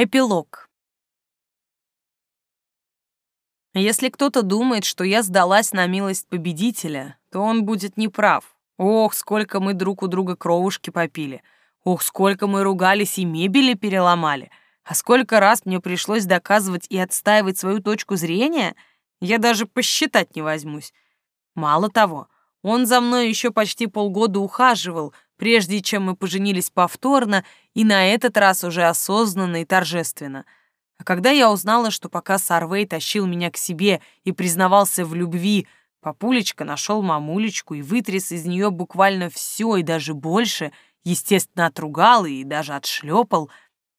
Эпилог. Если кто-то думает, что я сдалась на милость победителя, то он будет неправ. Ох, сколько мы друг у друга кровушки попили. Ох, сколько мы ругались и мебели переломали. А сколько раз мне пришлось доказывать и отстаивать свою точку зрения, я даже посчитать не возьмусь. Мало того, он за мной еще почти полгода ухаживал, прежде чем мы поженились повторно и на этот раз уже осознанно и торжественно. А когда я узнала, что пока Сарвей тащил меня к себе и признавался в любви, папулечка нашел мамулечку и вытряс из нее буквально все и даже больше, естественно, отругал и даже отшлепал,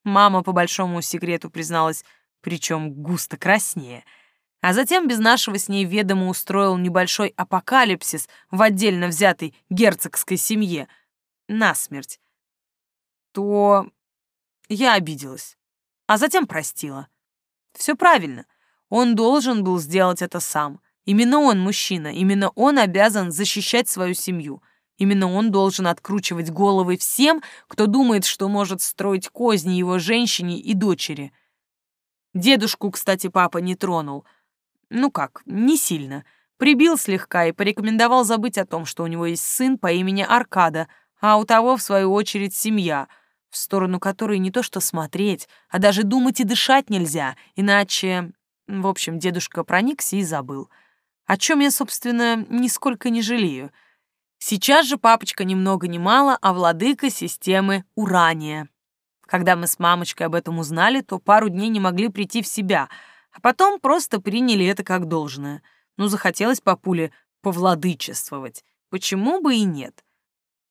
мама по большому секрету призналась, причем густо краснее — а затем без нашего с ней ведома устроил небольшой апокалипсис в отдельно взятой герцогской семье, насмерть, то я обиделась, а затем простила. Все правильно, он должен был сделать это сам. Именно он мужчина, именно он обязан защищать свою семью. Именно он должен откручивать головы всем, кто думает, что может строить козни его женщине и дочери. Дедушку, кстати, папа не тронул. Ну как, не сильно. Прибил слегка и порекомендовал забыть о том, что у него есть сын по имени Аркада, а у того, в свою очередь, семья, в сторону которой не то что смотреть, а даже думать и дышать нельзя, иначе... В общем, дедушка проникся и забыл. О чем я, собственно, нисколько не жалею. Сейчас же папочка ни много ни мало, а владыка системы Урания. Когда мы с мамочкой об этом узнали, то пару дней не могли прийти в себя, а потом просто приняли это как должное. Ну, захотелось папуле повладычествовать. Почему бы и нет?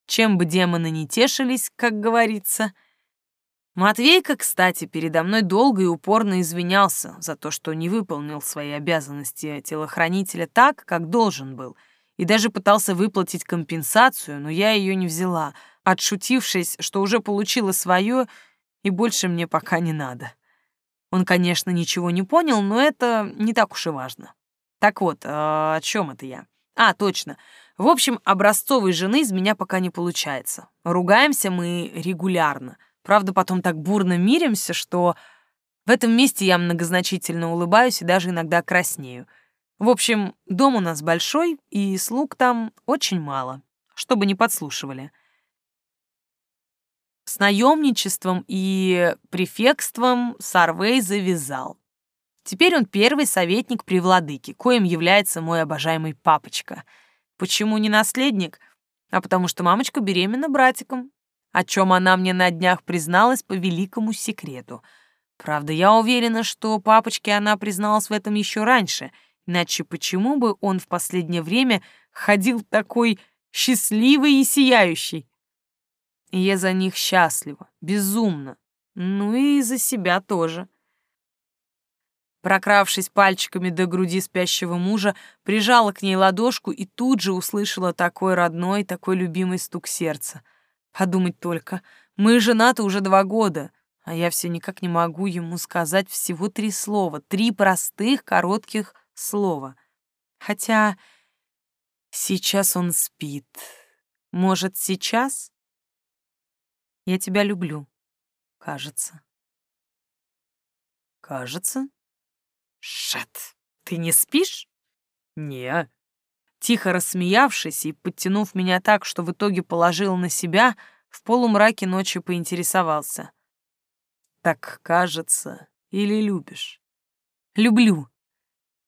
Чем бы демоны не тешились, как говорится. Матвейка, кстати, передо мной долго и упорно извинялся за то, что не выполнил свои обязанности телохранителя так, как должен был, и даже пытался выплатить компенсацию, но я ее не взяла, отшутившись, что уже получила свое, и больше мне пока не надо. Он, конечно, ничего не понял, но это не так уж и важно. Так вот, а о чем это я? А, точно. В общем, образцовой жены из меня пока не получается. Ругаемся мы регулярно. Правда, потом так бурно миримся, что в этом месте я многозначительно улыбаюсь и даже иногда краснею. В общем, дом у нас большой, и слуг там очень мало, чтобы не подслушивали. С наемничеством и префектством Сарвей завязал. Теперь он первый советник при владыке, коим является мой обожаемый папочка — Почему не наследник? А потому что мамочка беременна братиком, о чем она мне на днях призналась по великому секрету. Правда, я уверена, что папочке она призналась в этом еще раньше, иначе почему бы он в последнее время ходил такой счастливый и сияющий? И я за них счастлива, безумно. Ну и за себя тоже. Прокравшись пальчиками до груди спящего мужа, прижала к ней ладошку и тут же услышала такой родной, такой любимый стук сердца. Подумать только, мы женаты уже два года, а я все никак не могу ему сказать всего три слова, три простых, коротких слова. Хотя сейчас он спит. Может, сейчас? Я тебя люблю, кажется. Кажется? «Шет, ты не спишь?» «Не». Тихо рассмеявшись и подтянув меня так, что в итоге положил на себя, в полумраке ночи поинтересовался. «Так кажется, или любишь?» «Люблю».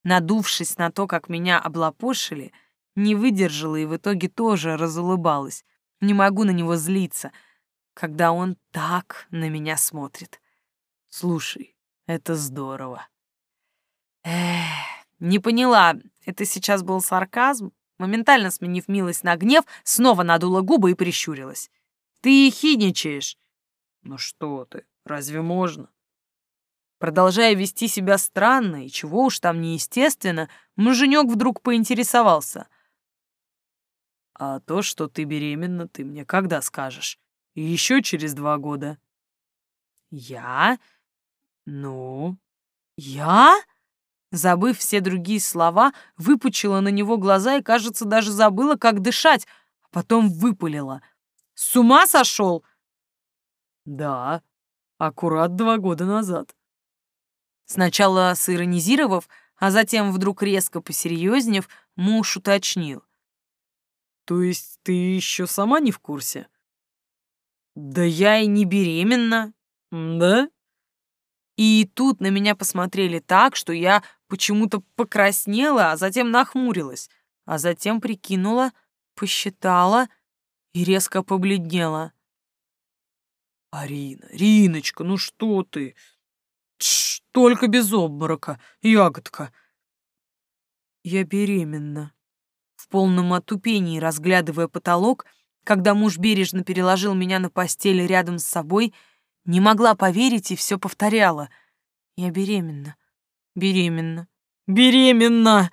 Надувшись на то, как меня облапошили, не выдержала и в итоге тоже разулыбалась. Не могу на него злиться, когда он так на меня смотрит. «Слушай, это здорово». Эх, не поняла, это сейчас был сарказм? Моментально сменив милость на гнев, снова надула губы и прищурилась. Ты хидничаешь. Ну что ты, разве можно? Продолжая вести себя странно и чего уж там неестественно, муженек вдруг поинтересовался. А то, что ты беременна, ты мне когда скажешь? Еще через два года. Я? Ну? Я? Забыв все другие слова, выпучила на него глаза и, кажется, даже забыла, как дышать, а потом выпалила. «С ума сошел?» «Да. аккурат два года назад. Сначала сиронизировав, а затем вдруг резко посерьезнев, муж уточнил. То есть ты еще сама не в курсе? Да я и не беременна. Да? И тут на меня посмотрели так, что я почему-то покраснела, а затем нахмурилась, а затем прикинула, посчитала и резко побледнела. «Арина, Риночка, ну что ты? Тш, только без обморока, ягодка!» «Я беременна», в полном отупении разглядывая потолок, когда муж бережно переложил меня на постель рядом с собой, не могла поверить и все повторяла. «Я беременна, беременна, беременна!»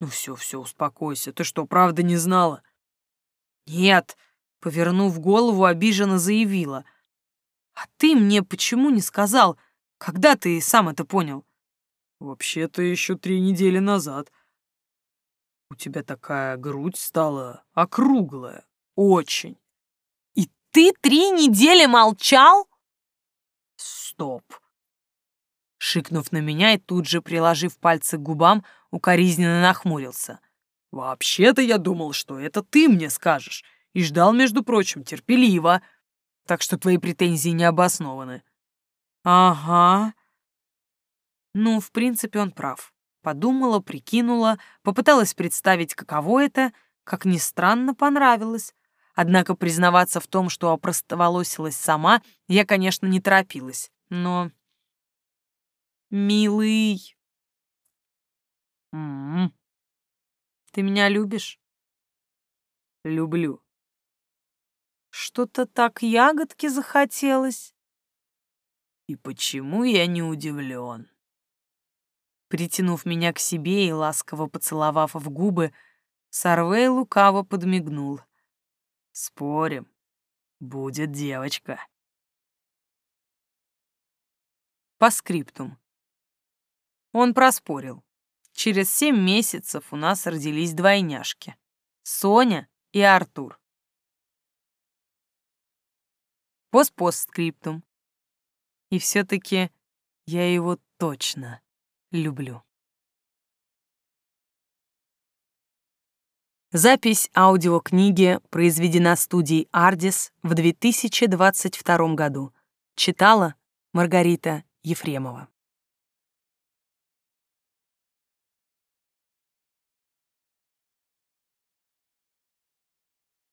«Ну все, все, успокойся. Ты что, правда не знала?» «Нет», — повернув голову, обиженно заявила. «А ты мне почему не сказал? Когда ты сам это понял?» «Вообще-то еще три недели назад», у тебя такая грудь стала округлая. Очень. И ты три недели молчал? Стоп. Шикнув на меня и тут же приложив пальцы к губам, укоризненно нахмурился. Вообще-то я думал, что это ты мне скажешь. И ждал, между прочим, терпеливо. Так что твои претензии не обоснованы. Ага. Ну, в принципе, он прав. Подумала, прикинула, попыталась представить, каково это, как ни странно, понравилось. Однако признаваться в том, что опростоволосилась сама, я, конечно, не торопилась. Но... «Милый...» «М -м -м. «Ты меня любишь?» «Люблю». «Что-то так ягодки захотелось». «И почему я не удивлен?» Притянув меня к себе и ласково поцеловав в губы, Сарвей лукаво подмигнул. «Спорим, будет девочка». По скриптум. Он проспорил. Через семь месяцев у нас родились двойняшки. Соня и Артур. Пост-постскриптум. И все-таки я его точно люблю. Запись аудиокниги произведена студией «Ардис» в 2022 году. Читала Маргарита Ефремова.